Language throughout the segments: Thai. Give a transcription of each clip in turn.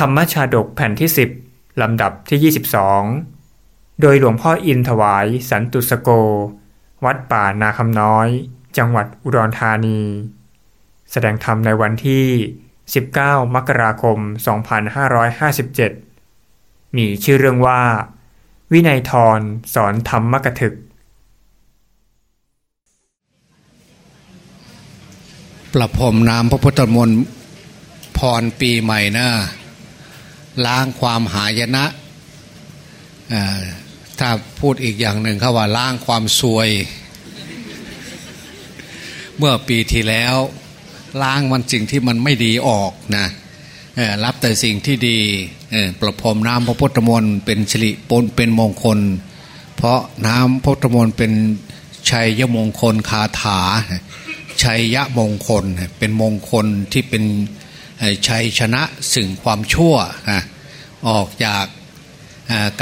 ธรรมชาดกแผ่นที่ 10 ลำดับที่ 22 โดยหลวงพ่ออินถวายสันตุสโก วัดป่านาคำน้อย จังหวัดอุดรธานี แสดงธรรมในวันที่ 19 มกราคม 2557 มีชื่อเรื่องว่า วินัยทรสอนธรรมกถึก ประพรมน้ำพระพุทธมนต์พรปีใหม่นะ ล้างความหายนะถ้าพูดอีกอย่างหนึ่งเขาว่าล้างความซวย เมื่อปีที่แล้ว ล้างมันสิ่งที่มันไม่ดีออกนะรับแต่สิ่งที่ดีประพรมน้ำพระพุทธมนต์เป็นสิริปนเป็นมงคล เพราะน้ำพระพุทธมนต์เป็นชัยยมงคลคาถาชัยยะมงคลเป็นมงคลที่เป็น ชัยชนะสิ่งความชั่วออกจาก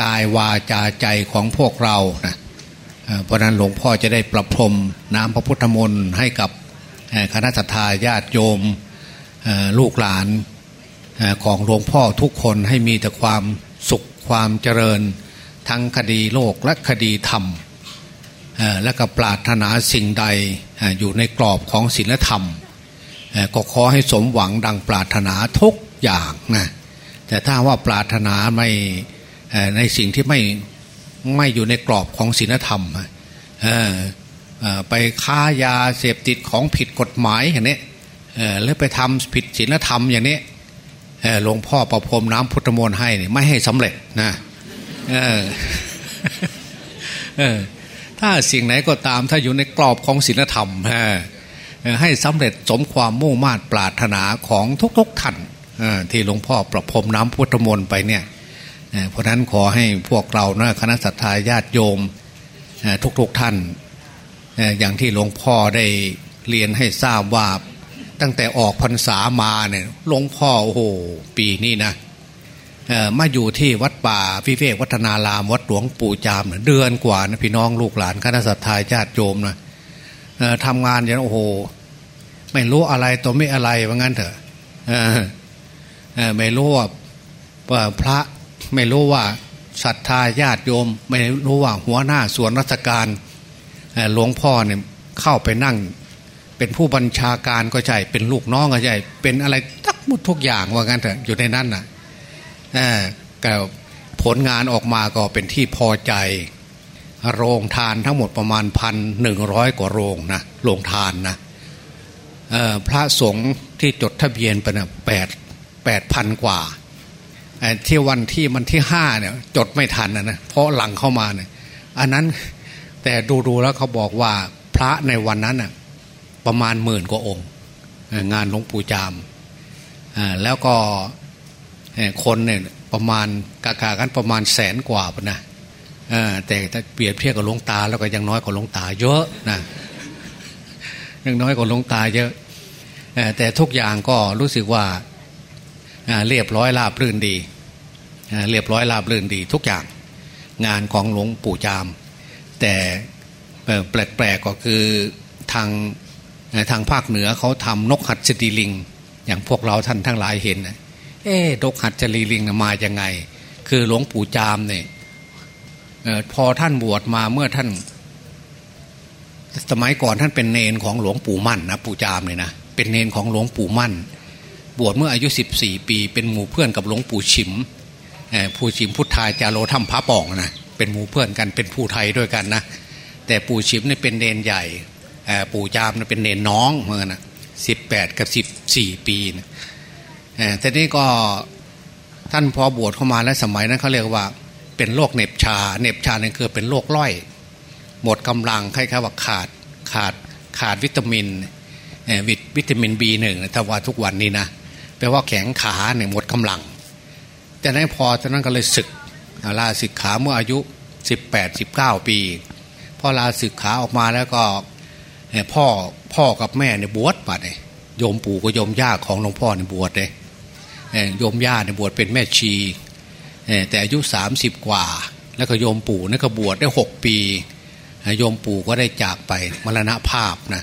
กายวาจาใจของพวกเรานะเพราะนั้นหลวงพ่อจะได้ประพรมน้ำพระพุทธมนต์ให้กับคณะทาญาติโยมลูกหลานของหลวงพ่อทุกคนให้มีแต่ความสุขความเจริญ ทั้งคดีโลกและคดีธรรมและก็ปรารถนาสิ่งใดอยู่ในกรอบของศีลธรรม ก็ขอให้สมหวังดังปรารถนาทุกอย่างนะแต่ถ้าว่าปรารถนาไม่ในสิ่งที่ไม่ไม่อยู่ในกรอบของศีลธรรมไปค้ายาเสพติดของผิดกฎหมายอย่างนี้หรือไปทำผิดศีลธรรมอย่างนี้หลวงพ่อประพรมน้ำพุทธมนต์ให้ไม่ให้สำเร็จนะถ้าสิ่งไหนก็ตามถ้าอยู่ในกรอบของศีลธรรม ให้สำเร็จสมความมุ่งมา่ปรารถนาของทุกๆท่านที่หลวงพ่อประพรมน้ำพุทธมนต์ไปเนี่ยเพราะนั้นขอให้พวกเรานะคณะสัตยาญาติโยมทุกๆท่าน อย่างที่หลวงพ่อได้เรียนให้ทราบว่าตั้งแต่ออกพรรษามาเนี่ยหลวงพ่อโอ้โหปีนี้นะมาอยู่ที่วัดป่าพิเวกวัฒนารามวัดหลวงปู่จามเดือนกว่านะพี่น้องลูกหลานคณะสัตยาญาติโยมนะทำงานอย่างโอ้โห ไม่รู้อะไรตัวไม่อะไรว่างั้นเถอะไม่รู้ว่าพระไม่รู้ว่าศรัทธาญาติโยม ไม่รู้ว่าหัวหน้าส่วนราชการหลวงพ่อเนี่ยเข้าไปนั่ง เป็นผู้บัญชาการก็ใช่เป็นลูกน้องก็ใช่เป็นอะไรทั้งหมดทุกอย่างว่างั้นเถอะอยู่ในนั้นน่ะก็ผลงานออกมาก็เป็นที่พอใจ โรงทานทั้งหมดประมาณพันหนึ่งร้อยกว่าโรงนะโรงทานนะ พระสงฆ์ที่จดทะเบียนไปนะแปดแปดพันกว่าที่วันที่มันที่ห้าเนี่ยจดไม่ทันนะนะเพราะหลังเข้ามาเนี่ยอันนั้นแต่ดูๆแล้วเขาบอกว่าพระในวันนั้นน่ะประมาณหมื่นกว่าองค์ งานหลวงปู่จามแล้วก็คนเนี่ยประมาณกากากันประมาณแสนกว่าปนะแต่ถ้าเปรียบเทียบกับหลวงตาแล้วก็ยังน้อยกว่าหลวงตาเยอะนะ ยังน้อยกว่าหลวงตาเยอะแต่ทุกอย่างก็รู้สึกว่าเรียบร้อยราบรื่นดีเรียบร้อยราบรื่นดีทุกอย่างงานของหลวงปู่จาม แต่แปลกๆก็คือทางทางภาคเหนือเขาทำนกหัดจดีลิง อย่างพวกเราท่านทั้งหลายเห็นเอ๊นกหัดจดีลิงมาอย่างไง คือหลวงปู่จามเนี่ยพอท่านบวชมาเมื่อท่าน สมัยก่อนท่านเป็นเนนของหลวงปู่มั่นนะปู่จามเลยนะเป็นเนนของหลวงปู่มั่น บวชเมื่ออายุ 14 ปี เป็นหมู่เพื่อนกับหลวงปู่ฉิมผู้ฉิมพุทธาจาโรธรรมพระป่องนะเป็นหมู่เพื่อนกันเป็นผู้ไทยด้วยกันนะแต่ปู่ฉิมเนี่ยเป็นเนนใหญ่ปู่จามเนี่ยเป็นเนนน้องเหมือนนนะสิบแปดกับสิบสี่ปีนะแต่นี้ก็ท่านพอบวชเข้ามาแล้วสมัยนั้นเขาเรียกว่าเป็นโรคเน็บชา เน็บชาเนี่ยคือเป็นโรคล่อย หมดกำลังคล้ายๆว่าขาดขาดขาดวิตามินวิตามินบีหนึ่งถ้าว่าทุกวันนี้นะแปลว่าแข็งขาเนี่ยหมดกำลังจากนั้นพอจากนั้นก็เลยศึกลาศึกขาเมื่ออายุสิบแปดสิบเก้าปี พอลาศึกขาออกมาแล้วก็พ่อพ่อกับแม่เนี่ยบวชมาเลยโยมปู่กับโยมย่าของหลวงพ่อเนี่ยบวชเลยโยมย่าเนี่ยบวชเป็นแม่ชีแต่อายุสามสิบกว่า แล้วก็โยมปู่นี่ก็บวชได้หกปี โยมปู่ก็ได้จากไปมรณภาพนะ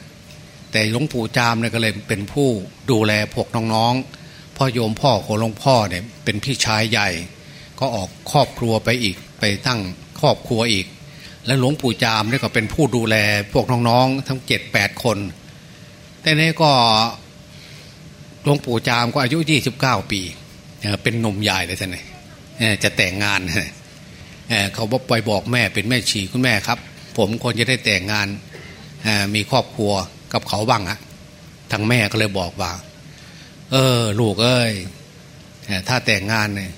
แต่หลวงปู่จามเนี่ยก็เลยเป็นผู้ดูแลพวกน้องๆพ่อโยมพ่อของหลวงพ่อเนี่ยเป็นพี่ชายใหญ่ ก็ออกครอบครัวไปอีกไปตั้งครอบครัวอีก และหลวงปู่จามนี่ก็เป็นผู้ดูแลพวกน้องๆทั้งเจ็ดแปดคน แต่นี้ก็หลวงปู่จามก็อายุยี่สิบเก้าปีเป็นหนุ่มใหญ่เลยท่านนี่จะแต่งงานเขาบอกไปบอกแม่เป็นแม่ชีคุณแม่ครับ ผมควรจะได้แต่งงานมีครอบครัวกับเขาบ้างอะทางแม่ก็เลยบอกว่า เออ ลูกเอ้ยถ้าแต่งงานเนี่ย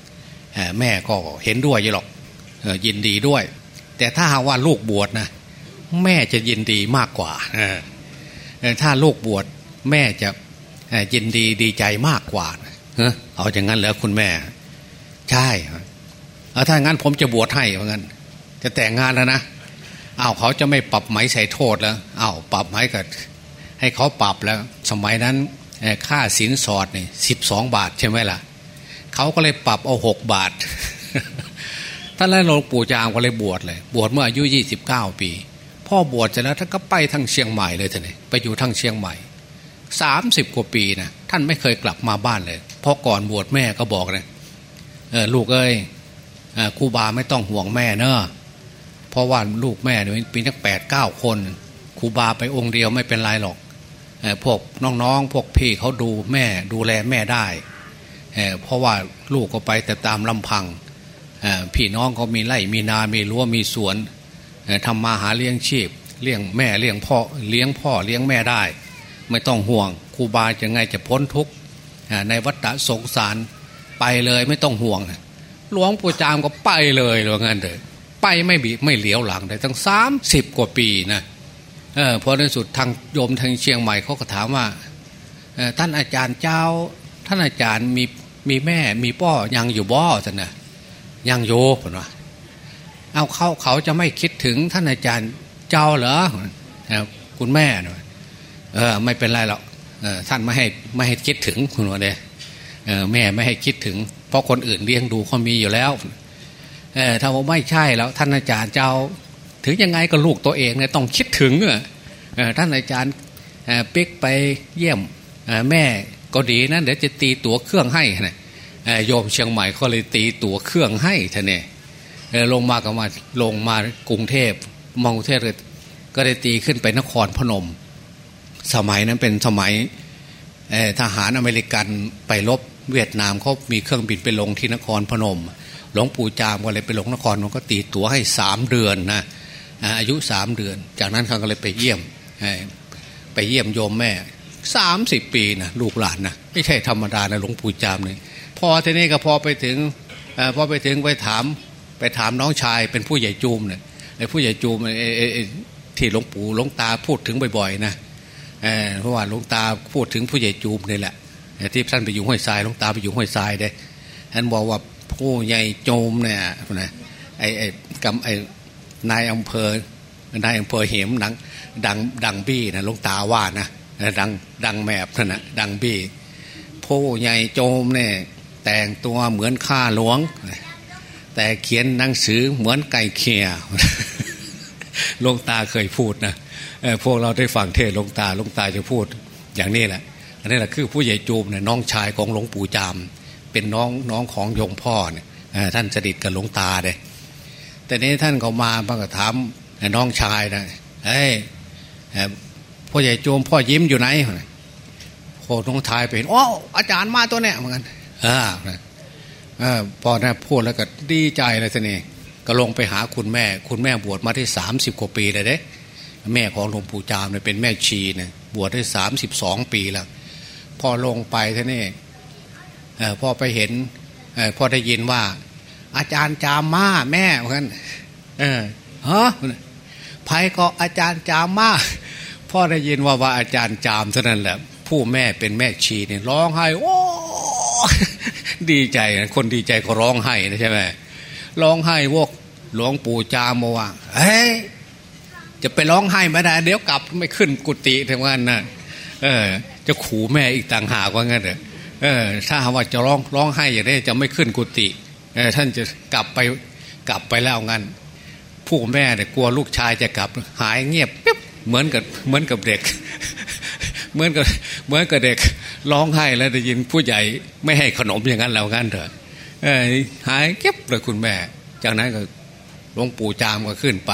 แม่ก็เห็นด้วยอยู่หรอกยินดีด้วย แต่ถ้าหากว่าลูกบวชนะแม่จะยินดีมากกว่าถ้าลูกบวชแม่จะยินดีดีใจมากกว่าเอาอย่างนั้นแล้วคุณแม่ ใช่ถ้างั้นผมจะบวชให้เหมือนกันจะแต่งงานแล้วนะ อ้าวเขาจะไม่ปรับไหมใส่โทษแล้วอ้าวปรับไหมก็ให้เขาปรับแล้ว สมัยนั้นค่าสินสอดนี่สิบสองบาทใช่ไหมล่ะเขาก็เลยปรับเอาหกบาทท่านแรกหลวงปู่จางก็เลยบวชเลย บวชเมื่ออายุยี่สิบเก้าปี พ่อบวชเสร็จแล้วท่านก็ไปทั้งเชียงใหม่เลยท่านนี่ไปอยู่ทั้งเชียงใหม่สามสิบกว่าปีนะท่านไม่เคยกลับมาบ้านเลยเพราะก่อนบวชแม่ก็บอกเลยเออลูกเอ้ยครูบาไม่ต้องห่วงแม่เนอะ เพราะว่าลูกแม่เนี่ยปีนักแปดเก้าคนครูบาไปองค์เดียวไม่เป็นไรหรอกพวกน้องๆ พวกพี่เขาดูแม่ดูแลแม่ได้เพราะว่าลูกก็ไปแต่ตามลำพังพี่น้องเขามีไร่มีนามีรั้วมีสวนทำมาหาเลี้ยงชีพเลี้ยงแม่เลี้ยงพ่อเลี้ยงพ่อเลี้ยงแม่ได้ ไม่ต้องห่วงครูบาจะไงจะพ้นทุกข์ในวัฏสงสารไปเลยไม่ต้องห่วงหลวงปู่จามก็ไปเลยหรืองั้นเลย ไปไม่บีไม่เหลียวหลังเลยตั้งสามสิบกว่าปีนะเออพอในสุดทางโยมทางเชียงใหม่เขาก็ถามว่าท่านอาจารย์เจ้า ท่านอาจารย์มีมีแม่มีพ่อยังอยู่บ่ท่านนะยังโยผมว่าเอาเขาเขาจะไม่คิดถึงท่านอาจารย์เจ้าเหรอคุณแม่เออไม่เป็นไรหรอกท่านไม่ให้ไม่ให้คิดถึงคุณว่าเนี่ยแม่ไม่ให้คิดถึง เพราะคนอื่นเลี้ยงดูเขามีอยู่แล้ว ถ้าว่าไม่ใช่แล้วท่านอาจารย์เจ้า ถึงยังไงก็ลูกตัวเองเนี่ยต้องคิดถึงท่านอาจารย์เปิ๊กไปเยี่ยมแม่ก็ดีนะเดี๋ยวจะตีตั๋วเครื่องให้นะโยมเชียงใหม่เขาเลยตีตั๋วเครื่องให้ท่านเนี่ยลงมาก็มาลงมากรุงเทพมองกรุงเทพก็ได้ตีขึ้นไปนครพนม สมัยนั้นเป็นสมัยทหารอเมริกันไปลบเวียดนามเขามีเครื่องบินไปลงที่นครพนม หลวงปู่จามก็เลยไปหลงนครมันก็ตีตั๋วให้สามเดือนนะอายุสามเดือน จากนั้นเขาก็เลยไปเยี่ยมไปเยี่ยมโยมแม่สามสิบปีนะลูกหลานนะไม่ใช่ธรรมดานะหลวงปู่จามเลยพอทีนี้ก็พอไปถึงพอไปถึงไปถามไปถามน้องชายเป็นผู้ใหญ่จูมเนี่ยไอ้ผู้ใหญ่จูมที่หลวงปู่หลวงตาพูดถึงบ่อยๆนะเพราะว่าหลวงตาพูดถึงผู้ใหญ่จูมนี่แหละที่ท่านไปอยู่ห้วยทรายหลวงตาไปอยู่ห้วยทรายเด้ท่านบอกว่า ผู้ใหญ่โจมเนี่ยนะไอ้ไอ้กำไอ้นายอำเภอนายอำเภอเหมดังดังดังบี้นะหลวงตาว่านะดังดังแมบนั่นะดังบี้ผู้ใหญ่โจมเนี่ยแต่งตัวเหมือนข้าหลวง แต่เขียนหนังสือเหมือนไก่เคียหลวงตาเคยพูดนะพวกเราได้ฟังเทศหลวงตาหลวงตาจะพูดอย่างนี้แหละอันนี้แหละคือผู้ใหญ่จูมเนี่ยน้องชายของหลวงปู่จาม เป็นน้องน้องของยงพ่อเนี่ยท่านสนิทกับหลวงตาเลยแต่นี้ท่านเขามาบังกถามน้องชายนะเฮ้ยพ่อใหญ่โจมพ่อยิ้มอยู่ไหนโคน้องชายไปเห็นอ้อาจารย์มาตัวเนี้ยเหมือนกันอ่าพอนะพูดแล้วก็ดีใจเลยสินี่ก็ลงไปหาคุณแม่ คุณแม่บวชมาที่สามสิบกว่าปีเลยเด้แม่ของหลวงปู่จามเนี่ยเป็นแม่ชีเนี่ยบวชได้สามสิบสองปีแล้ว พอลงไปท่านี่ พอไปเห็นพอได้ยินว่า อาจารย์จามมาแม่เหมือนกันเออฮะไผ่ก็อาจารย์จามมาพ่อได้ยินว่าว่าอาจารย์จามเท่านั้นแหละ ผู้แม่เป็นแม่ชีเนี่ยร้องไห้โอ้ดีใจคนดีใจก็ร้องไห้นะใช่ไหมร้องไห้วกหลวงปู่จามว่าเฮ้ยจะไปร้องไห้ไม่ได้เดี๋ยวกลับไม่ขึ้นกุฏิทำงานนะเออ จะขู่แม่อีกต่างหากว่างั้นเถอะ เออถ้าว่าจะร้องร้องไห้อย่างนี้จะไม่ขึ้นกุฏิเออท่านจะกลับไปกลับไปแล้วงั้น ผู้แม่เนี่ยกลัวลูกชายจะกลับหายเงียบปิ๊บเหมือนกับเหมือนกับเด็ก เหมือนกับเหมือนกับเด็กร้องไห้แล้วได้ยินผู้ใหญ่ไม่ให้ขนมอย่างนั้นแล้วงั้นเถอะหายเก็บเลยคุณแม่ จากนั้นก็หลวงปู่จามก็ขึ้นไป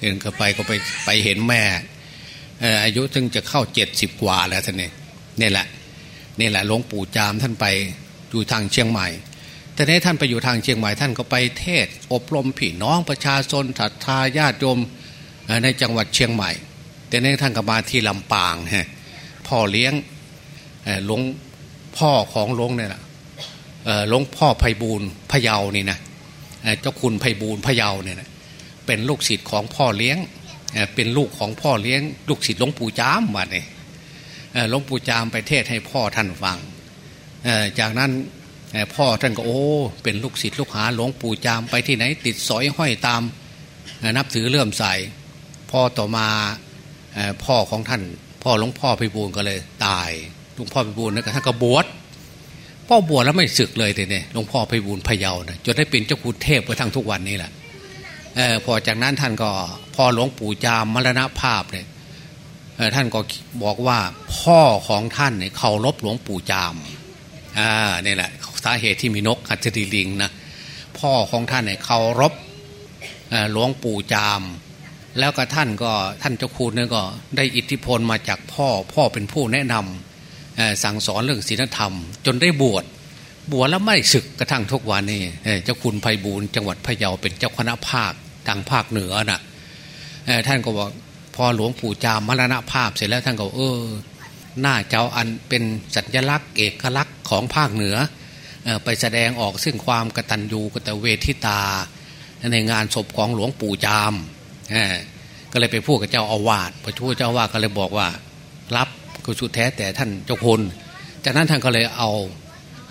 เห็นก็ไปก็ไปไปเห็นแม่อายุถึงจะเข้าเจ็ดสิบกว่าแล้วท่านนี่นี่แหละ นี่แหละหลวงปู่จามท่านไปอยู่ทางเชียงใหม่แต่นี้ท่านไปอยู่ทางเชียงใหม่ท่านก็ไปเทศ อบรมพี่น้องประชาชนศรัทธาญาติโยมในจังหวัดเชียงใหม่ แต่นี้ท่านก็มาที่ลำปางฮะพ่อเลี้ยงหลวงพ่อของหลวงเนี่ยนะหลวงพ่อไพบูลพยาวนี่นะเจ้าคุณไพบูลพยาเนี่ยนะเป็นลูกศิษย์ของพ่อเลี้ยงเป็นลูกของพ่อเลี้ยง ลูกศิษย์หลวงปู่จามมาเนี่ย หลวงปู่จามไปเทศให้พ่อท่านฟังจากนั้นพ่อท่านก็โอ้เป็นลูกศิษย์ลูกหาหลวงปู่จามไปที่ไหน ติดสอยห้อยตามนับถือเลื่อมใสพ่อต่อมาพ่อของท่าน พ่อหลวงพ่อพิบูลก็เลยตายหลวงพ่อพิบูลนะท่านก็บวชพ่อบวชแล้วไม่ศึกเลยแต่เนี่ยหลวงพ่อพิบูลพะเยานะจนได้เป็นเจ้าคุณเทพไปทั้งทุกวันนี้แหละออพอจากนั้นท่านก็พอหลวงปู่จามมรณภาพเนี่ย ท่านก็บอกว่าพ่อของท่านเนี่ยเคารพหลวงปู่จามอ่านี่แหละสาเหตุที่มีนกหัตถีลิงนะพ่อของท่านเนี่ยเคารพหลวงปู่จาม แล้วก็ท่านก็ท่านเจ้าคุณเนี่ยก็ได้อิทธิพลมาจากพ่อพ่อเป็นผู้แนะนำสั่งสอนเรื่องศีลธรรม จนได้บวชบวชแล้วไม่ศึกกระทั่งทุกวันนี้เจ้าคุณไพบูลจังหวัดพะเยาเป็นเจ้าคณะภาคทางภาคเหนือนะ่ะท่านก็บอก พอหลวงปู่จามมรณภาพเสร็จแล้วท่านก็เออหน้าเจ้าอันเป็นสัญลักษณ์เอกลักษณ์ของภาคเหนือไปแสดงออกซึ่งความกตัญญูกตเวทิตา ในงานศพของหลวงปู่จามก็เลยไปพูดกับเจ้าอาวาสพระชูเจ้าอาวาสก็เลยบอกว่า รับก็สุดแท้แต่ท่านเจ้าคุณจากนั้นท่านก็เลยเอา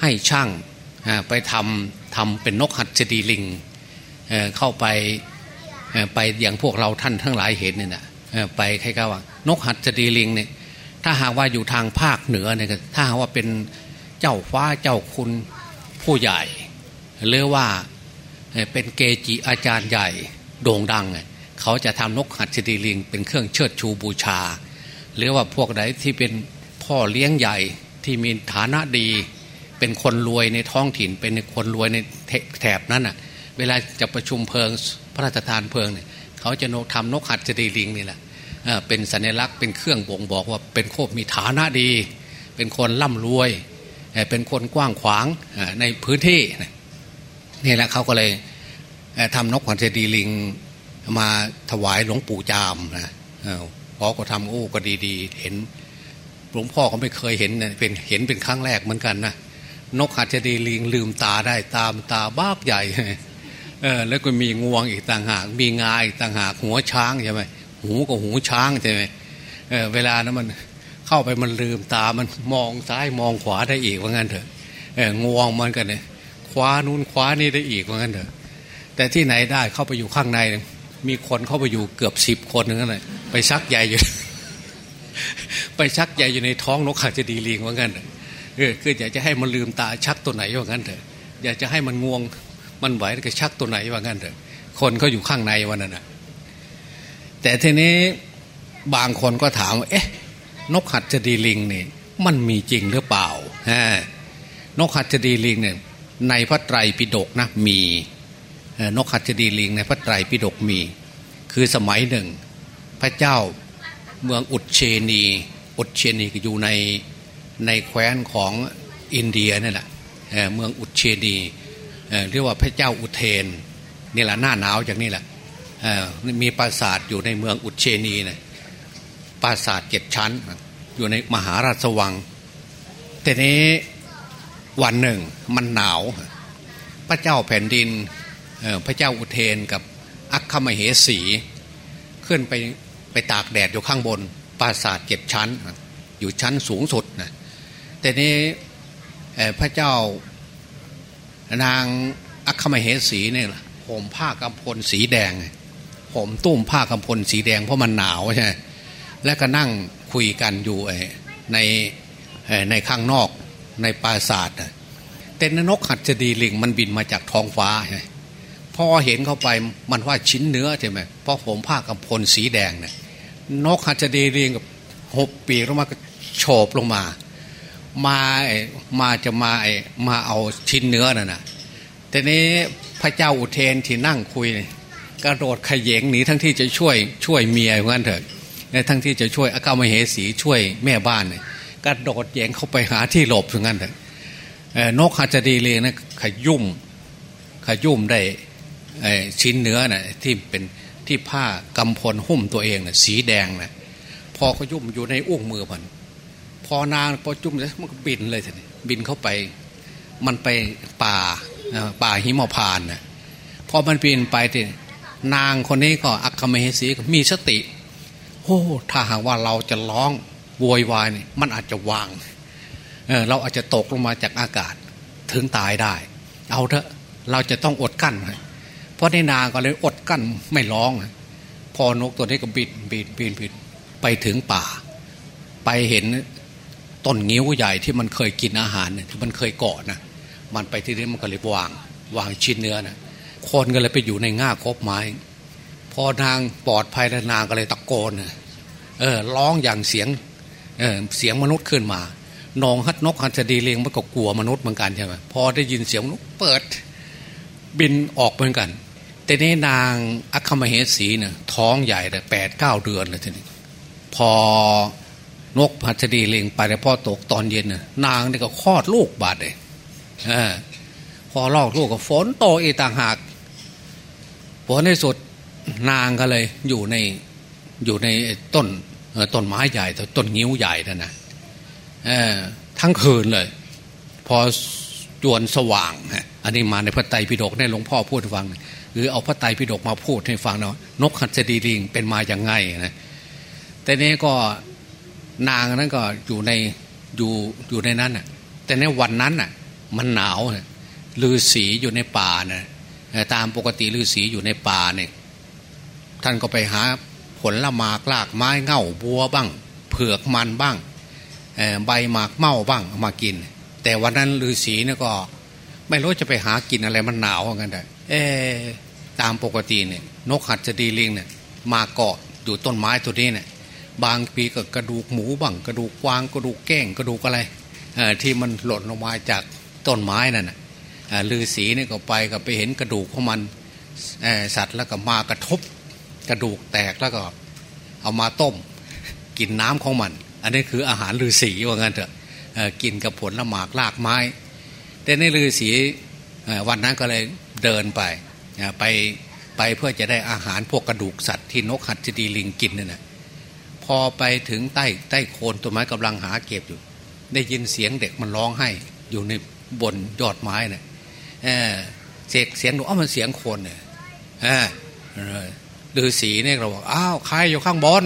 ให้ช่างไปทำทำเป็นนกหัดจดีลิงเข้าไปไปอย่างพวกเราท่านทั้งหลายเห็นเนี่ยนะ ไปใครก็ว่านกหัดจดีลิงเนี่ยถ้าหากว่าอยู่ทางภาคเหนือเนี่ยถ้าหากว่าเป็นเจ้าฟ้าเจ้าคุณผู้ใหญ่หรือว่าเป็นเกจิอาจารย์ใหญ่โด่งดัง เขาจะทำนกหัดจดีลิง เป็นเครื่องเชิดชูบูชา หรือว่าพวกใดที่เป็นพ่อเลี้ยงใหญ่ที่มีฐานะดี เป็นคนรวยในท้องถิ่น เป็นคนรวยในแถบนั้นอะเวลาจะประชุมเพลิงพระราชทานเพลิงเนี่ย เขาจะทำนกหัดจดีลิงนี่แหละเป็นสัญลักษณ์เป็นเครื่องบ่งบอกว่าเป็นโคบมีฐานะดี เป็นคนร่ำรวย เป็นคนกว้างขวางในพื้นที่นี่แหละเขาก็เลยทำนกขวัญเจดีลิงมาถวายหลวงปู่จามนะพอก็ทำโอ้ก็ดีๆ เห็นหลวงพ่อก็ไม่เคยเห็นเป็นเห็นเป็นครั้งแรกเหมือนกันนะนกขัดเจดีลิงลืมตาได้ตามตาบ้าใหญ่ เออแล้วก็มีงวงอีกต่างหาก มีงาอีกต่างหากหัวช้างใช่ไหมหูกับหูช้างใช่ไหมเออเวลานั้นมันเข้าไปมันลืมตามันมองซ้ายมองขวาได้อีกว่างั้นเถอะเอองวงมันกันเนี่ยคว้านู้นคว้านี่ได้อีกว่างั้นเถอะ แต่ที่ไหนได้เข้าไปอยู่ข้างใน มีคนเข้าไปอยู่เกือบสิบคนนั่นแหละไปชักใหญ่อยู่ ไปชักใหญ่อยู่ในท้องนกขาจะดีลิงว่างั้นเถอะเออคืออยากจะให้มันลืมตาชักตัวไหนว่างั้นเถอะอยากจะให้มันงวง มันไหวก็ชักตัวไหนว่างั้นเถอะคนเขาอยู่ข้างในวันนั้นนะแต่ทีนี้บางคนก็ถามว่าเอ๊ะ นกหัดจดีลิงเนี่ยมันมีจริงหรือเปล่าฮะนกหัดจดีลิงเนี่ยในพระไตรปิฎกนะมีนกหัดจดีลิงในพระไตรปิฎกมี คือสมัยหนึ่ง พระเจ้าเมืองอุดเชนีอุดเชนีก็อยู่ในในแคว้นของอินเดียนี่แหละเมืองอุดเชนี เรียกว่าพระเจ้าอุเทนนี่แหละหน้าหนาวอย่างนี้แหละมีปราสาทอยู่ในเมืองอุเชนีเนะปราสาทเจ็ดชั้น อยู่ในมหาราชวัง แต่นี้วันหนึ่งมันหนาว พระเจ้าแผ่นดินพระเจ้าอุเทนกับอัคคมเหสี ขึ้นไปไปตากแดดอยู่ข้างบน ปราสาทเจ็ดชั้น อยู่ชั้นสูงสุดนะแต่นี้พระเจ้า นางอัคคมเหสีเนี่ยห่มผ้ากำพลสีแดงผมตุ้มผ้ากำพลสีแดงเพราะมันหนาวใช่ไหมแล้วก็นั่งคุยกันอยู่ในในข้างนอกในปราสาทแต่นนกหัดจะดีลิงมันบินมาจากท้องฟ้าใช่พอเห็นเข้าไปมันว่าชิ้นเนื้อใช่ไหมเพราะผมผ้ากำพลสีแดงเนี่ยนกหัดจะดีลิงกับหบปีกลงมาโฉบลงมา มามาจะมาไอ้มาเอาชิ้นเนื้อน่ะนะแต่นี้พระเจ้าอุเทนที่นั่งคุยกระโดดขยเยงหนีทั้งที่จะช่วยช่วยเมียเหมือนกันเถอะทั้งที่จะช่วยอากามเหสีช่วยแม่บ้านเนี่ยกระโดดแยงเข้าไปหาที่หลบเหมือนกันเถอะนกฮัจดีเลยนะขยุ่มขยุ่มได้ชิ้นเนื้อนะ่ะที่เป็นที่ผ้ากำพลหุ้มตัวเองนะ่ะสีแดงนะพอขยุ่มอยู่ในอุ้งมือมัน อนางพอจุ่มแล้วมันก็บินเลยทีนี้บินเข้าไป มันไปป่าป่าหิมพานนะพอมันบินไปทีนางคนนี้ก็อักขมเหสีก็มีสติโอ้ถ้าหากว่าเราจะร้องโวยวายนี่มันอาจจะวางเเราอาจจะตกลงมาจากอากาศถึงตายได้ เอาเถอะเราจะต้องอดกั้นเพราะในนาก็เลยอดกั้นไม่ร้อง พอนกตัวนี้ก็บินบินบินบินไปถึงป่า ไปเห็น ต้นงิ้วใหญ่ที่มันเคยกินอาหารที่มันเคยเกาะนะมันไปที่นี้มันก็เลยวาง วางชิ้นเนื้อนะคนก็เลยไปอยู่ในง่าคบไม้ พอนางปลอดภัยแล้วนางก็เลยตะโกนเออร้องอย่างเสียงเออเสียงมนุษย์ขึ้นมานองฮัดนกฮันจะดีเลียงมันก็กลัวมนุษย์เหมือนกันใช่ไหมพอได้ยินเสียงนกเปิด บินออกเหมือนกัน แต่นี้นางอัคคมเหสีเนี่ยท้องใหญ่แต่แปดเก้าเดือนเลยทีนี้พอ นกพัชดีเลียงไปแต่พ่อตกตอนเย็นน่ะนางนี่ก็คลอดลูกบาดเลยพอลอกลูกก็ฝนโตอีต่างหากผลในสุดนางก็เลยอยู่ในอยู่ในต้นต้นไม้ใหญ่ต้นงิ้วใหญ่นั่นนะทั้งคืนเลย พอจวนสว่างอันนี้มาในพระไตรปิฎกในหลวงพ่อพูดฟังหรือเอาพระไตรปิฎกมาพูดให้ฟังเนาะนกขัดดีลิงเป็นมาอย่างไงนะแต่นี้ก็ นางนั้นก็อยู่ในอยู่อยู่ในนั้นอะ แต่ในวันนั้นอะ มันหนาวลือสีอยู่ในป่านะตามปกติลือสีอยู่ในป่าเนี่ยท่านก็ไปหาผลละหมากลากไม้เง่าบัวบ้าง เผือกมันบ้างใบหมากเม่าบ้างมากิน แต่วันนั้นฤาษีเนี่ยก็ ไม่รู้จะไปหากินอะไรมันหนาวกันได้เอตามปกติเนี่ยนกหัดจะดีลิงเนี่ยมาเกาะอยู่ต้นไม้ตัวนี้เนี่ย บางปีก็กระดูกหมูบ้างกระดูกกวางกระดูกแก้งกระดูกอะไรที่มันหล่นลงมาจากต้นไม้นั่นนะฤาษีนี่ก็ไปก็ไปเห็นกระดูกของมันสัตว์แล้วก็มากระทบ กระดูกแตกแล้วก็เอามาต้ม กินน้ำของมัน อันนี้คืออาหารฤาษีว่างั้นเถอะกินกับผลละหมากลากไม้ แต่ในฤาษีวันนั้นก็เลยเดินไปไปไปเพื่อจะได้อาหารพวกกระดูกสัตว์ที่นกหัดจดีลิงกินนี่นะ อไปถึงใต้ใต้โคนต้นไม้กำลังหาเก็บอยู่ ได้ยินเสียงเด็กมันร้องให้ อยู่ในบนยอดไม้เนะ่ยเสียงเสียงหนูอ้ามันเสียงคนเนี่ยฤาษีเนี่ยเราบอกอ้าวใครอยู่ข้างบน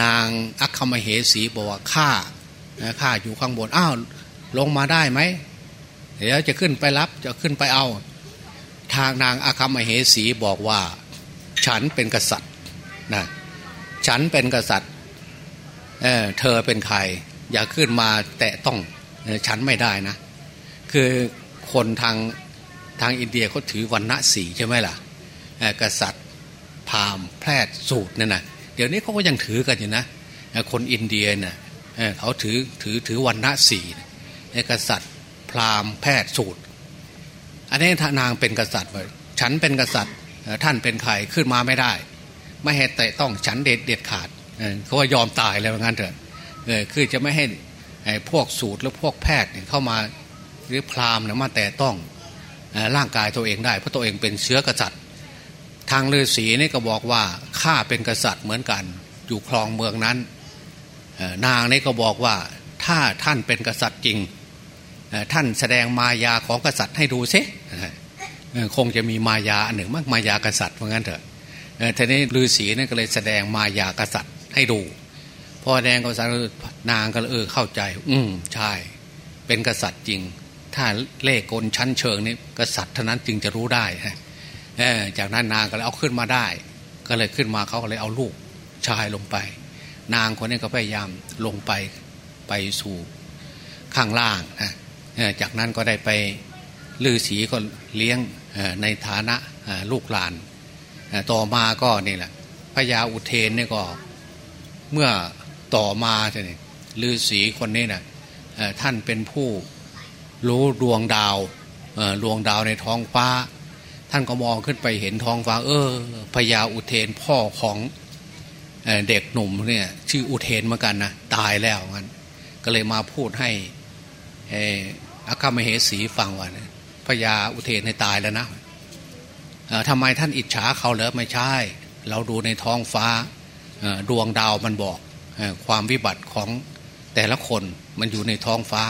นางอัคคมเหสีบอกว่าข้าข้าอยู่ข้างบนอ้าวลงมาได้ไหมเดี๋ยวจะขึ้นไปรับจะขึ้นไปเอา ทางนางอาคัมเหสีบอกว่า ฉันเป็นกษัตริย์นะ ฉันเป็นกษัตริย์เเธอเป็นใคร อย่าขึ้นมาแตะต้องฉันไม่ได้นะ คือคนทางทางอินเดียเขาถือวันณะสีใช่ไหมล่ะกษัตริย์พราหมณ์แพทย์สูตรเนี่ยนะเดี๋ยวนี้เขาก็ยังถือกันอยู่นะคนอินเดียเนะ่ยเขาถือถือถือวันณะสี่กษัตริย์ พราหมณ์แพทย์สูตร อันนี้ทนางเป็นกษัตริย์เลยฉันเป็นกษัตริย์ท่านเป็นใครขึ้นมาไม่ได้ ไม่ให้แต่ต้องฉันเด็ดเด็ดขาดเขาว่ายอมตายแล้วงั้นเถอะคือจะไม่ให้พวกสูตรหรือพวกแพทย์เข้ามาหรือพราหมณ์มาแต่ต้องร่างกายตัวเองได้เพราะตัวเองเป็นเชื้อกษัตริย์ ทางฤาษีนี่ก็บอกว่าข้าเป็นกษัตริย์เหมือนกัน อยู่คลองเมืองนั้น นางนี่ก็บอกว่าถ้าท่านเป็นกษัตริย์จริง ท่านแสดงมายาของกษัตริย์ให้ดูซิคงจะมีมายาหนึ่งมากมายากษัตริย์เพราะงั้นเถอะ ทีนี้ฤาษีนี่นก็เลยแสดงมายากษัตริย์ให้ดูพอแดงกษัตริย์นางก็เออเข้าใจ อืมใช่ เป็นกษัตริย์จริง ถ้าเล่กลชั้นเชิงนี่กษัตริย์เท่านั้นจึงจะรู้ได้จากนั้นนางก็เลยเอาขึ้นมาได้ ก็เลยขึ้นมาเขาก็เลยเอาลูกชายลงไป นางคนนี้ก็พยายามลงไปไปสู่ข้างล่างนะจากนั้นก็ได้ไปลือสีก็เลี้ยงในฐานะลูกหลาน ต่อมาก็นี่แหละพญาอุเทนเนี่ก็เมื่อต่อมาเนี่ยลือสีคนนี้นะ่ะท่านเป็นผู้รู้ดวงดาวดวงดาวในท้องฟ้า ท่านก็มองขึ้นไปเห็นท้องฟ้า เออพญาอุเทนพ่อของเด็กหนุ่มเนี่ยชื่ออุเทนเหมือนกันนะตายแล้วงั้นก็เลยมาพูดให้อาคามเหสีฟังว่าพญาอุเทนให้ตายแล้วนะ ทำไมท่านอิจฉาเขาเหรอไม่ใช่ เราดูในท้องฟ้าดวงดาวมันบอกความวิบัติของแต่ละคนมันอยู่ในท้องฟ้า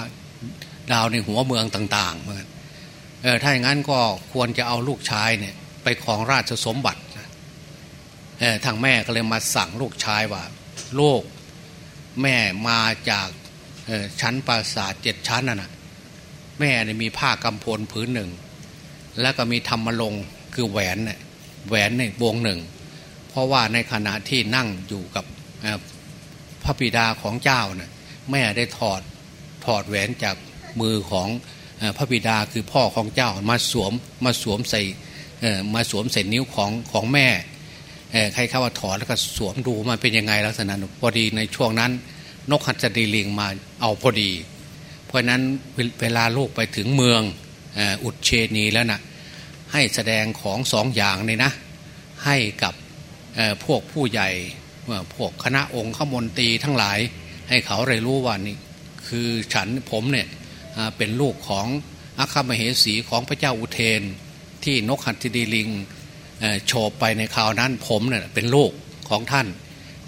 ดาวในหัวเมืองต่างๆเหมือนถ้าอย่างนั้นก็ควรจะเอาลูกชายเนี่ยไปของราชสมบัติทางแม่ก็เลยมาสั่งลูกชายว่าลูกแม่มาจากชั้นปราสาทเจ็ดชั้นน่ะนะแม่เนี่ยมีผ้ากำพลผืนหนึ่ง แล้วก็มีธรรมลง คือแหวนเนี่ยแหวนในวงหนึ่ง เพราะว่าในขณะที่นั่งอยู่กับพระบิดาของเจ้าเนี่ยแม่ได้ถอดถอดแหวนจากมือของพระบิดาคือพ่อของเจ้ามาสวมมาสวมใส่มาสวมใส่นิ้วของของแม่ใครเข้าว่าถอดแล้วก็สวมดูมันเป็นยังไงลักษณะพอดีในช่วงนั้น นกหัสดีลิงมาเอาพอดี เพราะนั้นเวลาลูกไปถึงเมืองอุดเชนีแล้วน่ะ ให้แสดงของสองอย่างเลยนะ ให้กับพวกผู้ใหญ่พวกคณะองค์ขมนตรีทั้งหลาย ให้เขาได้รู้ว่านี่คือฉันผมเนี่ยเป็นลูกของอาคามเหสีของพระเจ้าอุเทน ที่นกหัตถดีลิงโฉบไปในคราวนั้นผมเนี่ยเป็นลูกของท่าน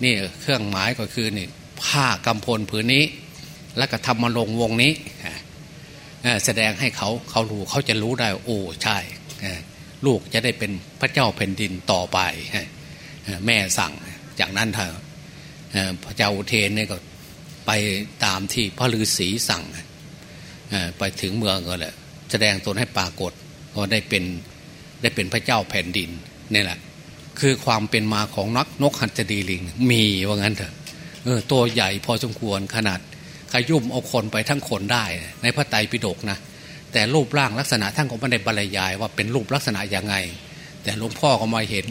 นี่เครื่องหมายก็คือนี่ผ้ากำพลผืนนี้ แล้วก็ทำมาลงวงนี้แสดงให้เขาเขารู้เขาจะรู้ได้โอ้ใช่ ลูกจะได้เป็นพระเจ้าแผ่นดินต่อไป แม่สั่งจากนั้นเธอพระเจ้าอุเทนเนี่ยก็ไปตามที่พระฤาษีสั่งไปถึงเมืองก็แหละแสดงตนให้ปรากฏก็ได้เป็นได้เป็นพระเจ้าแผ่นดินนี่แหละ คือความเป็นมาของนักนกหันจดีลิง มีว่างั้นเถอะเออตัวใหญ่พอสมควรขนาดขยุ่มเอาคนไปทั้งคนได้ ในพระไตรปิฎกนะ แต่รูปร่างลักษณะท่านก็ไม่ได้บรรยายว่าเป็นรูปลักษณะยังไง แต่หลวงพ่อก็มาเห็น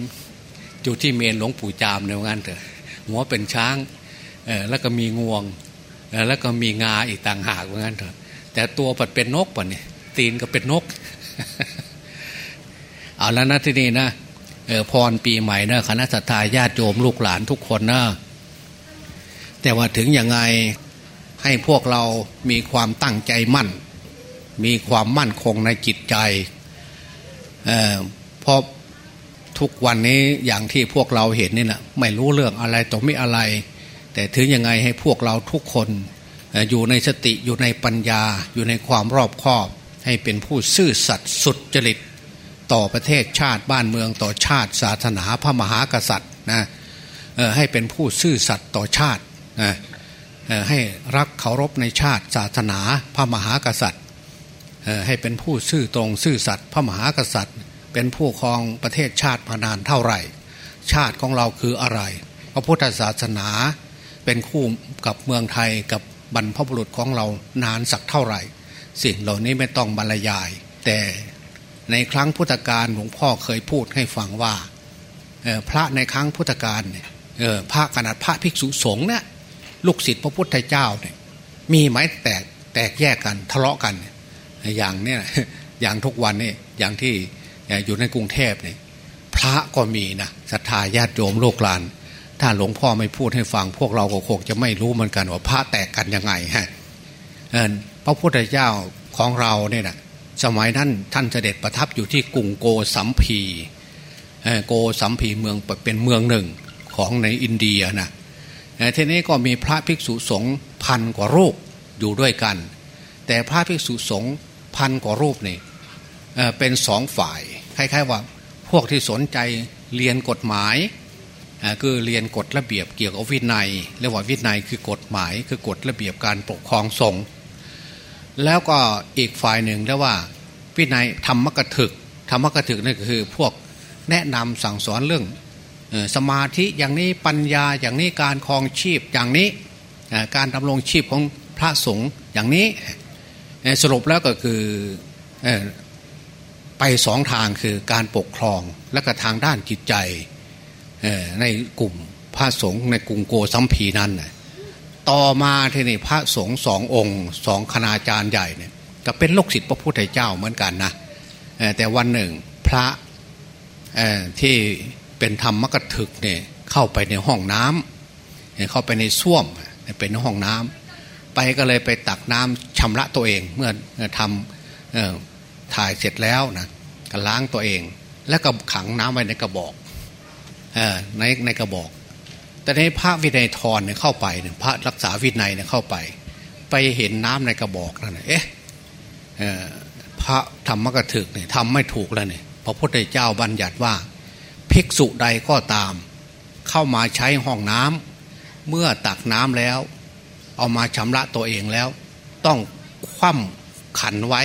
อยู่ที่เมนหลวงปู่จามในว่างั้นเถอะหัวเป็นช้างแล้วก็มีงวงแล้วก็มีงาอีกต่างหากว่างั้นเถอะแต่ตัวปัดเป็นนกป่ะเนี่ยตีนก็เป็นนก เอาแล้วนะที่นี่นะพรปีใหม่นะคณะสัตยาญาติโยมลูกหลานทุกคนนะแต่ว่าถึงยังไงให้พวกเรามีความตั้งใจมั่น มีความมั่นคงในจิตใจเเพราะทุกวันนี้อย่างที่พวกเราเห็นนี่นะไม่รู้เรื่องอะไรต่อไม่อะไร แต่ถึงยังไงให้พวกเราทุกคนอยู่ในสติอยู่ในปัญญาอยู่ในความรอบคอบ ให้เป็นผู้ซื่อสัตย์สุดจริต ต่อประเทศชาติบ้านเมืองต่อชาติศาสนาพระมหากษัตริย์นะให้เป็นผู้ซื่อสัตย์ต่อชาตินะให้รักเคารพในชาติศาสนาพระมหากษัตริย์ ให้เป็นผู้ซื่อตรงซื่อสัตย์พระมหากษัตริย์ เป็นผู้ครองประเทศชาติมานานเท่าไหร่ ชาติของเราคืออะไร พระพุทธศาสนาเป็นคู่กับเมืองไทยกับบรรพบุรุษของเรานานสักเท่าไหร่ สิ่งเหล่านี้ไม่ต้องบรรยาย แต่ในครั้งพุทธกาลหลวงพ่อเคยพูดให้ฟังว่าพระในครั้งพุทธกาลเนี่ยพระขนาดพระภิกษุสงฆ์เนี่ยลูกศิษย์พระพุทธเจ้าเนี่ยมีไหมแตกแตกแยกกันทะเลาะกัน อย่างเนี้ยอย่างทุกวันนี่อย่างที่อยู่ในกรุงเทพเนี่ยพระก็มีนะศรัทธาญาติโยมโลกลาน ถ้าหลวงพ่อไม่พูดให้ฟังพวกเราก็คงจะไม่รู้เหมือนกันว่าพระแตกกันยังไงฮะพระพุทธเจ้าของเราเนี่ยนะสมัยนั้นท่านเสด็จประทับอยู่ที่กรุงโกสัมพีโกสัมพีเมืองเป็นเมืองหนึ่งของในอินเดียนะทีนี้ก็มีพระภิกษุสงฆ์พันกว่ารูปอยู่ด้วยกัน แต่พระภิกษุสงฆ์ พันกว่ารูปนี่เป็นสองฝ่ายคล้ายๆว่าพวกที่สนใจเรียนกฎหมายคือเรียนกฎระเบียบเกี่ยวกับวินัยเรียกว่าวินัยคือกฎหมายคือกฎระเบียบการปกครองสงฆ์แล้วก็อีกฝ่ายหนึ่งเรียกว่าวินัยธรรมกถึกธรรมกถึกนั่นคือพวกแนะนำสั่งสอนเรื่องสมาธิอย่างนี้ปัญญาอย่างนี้การคลองชีพอย่างนี้การดำรงชีพของพระสงฆ์อย่างนี้ สรุปแล้วก็คือไปสองทางคือการปกครองและก็ทางด้านจิตใจในกลุ่มพระสงฆ์ในกรุงโกสัมพีนั้น ต่อมาทีนี่พระสงฆ์สององค์สองคณาจารย์ใหญ่เนี่ยก็เป็นลูกศิษย์พระพุทธเจ้าเหมือนกันนะแต่วันหนึ่งพระที่เป็นธรรมกถึกเนี่ยเข้าไปในห้องน้ำเข้าไปในส้วมเป็นห้องน้ำ ไปก็เลยไปตักน้ำชำระตัวเองเมื่อทำถ่ายเสร็จแล้วนะก็ล้างตัวเอง แล้วก็ขังน้ำไว้ในกระบอกในในกระบอก แต่ในพระวินัยทรเนี่ยเข้าไปเนี่ยพระรักษาวินัยเนี่ยเข้าไป ไปเห็นน้ำในกระบอกนั่นเอ๊ะพระธรรมกถึกเนี่ยทำไม่ถูกแล้วเนี่ยพระพุทธเจ้าบัญญัติว่า ภิกษุใดก็ตาม เข้ามาใช้ห้องน้ำเมื่อตักน้ำแล้ว เอามาชำระตัวเองแล้ว ต้องคว่ำขันไว้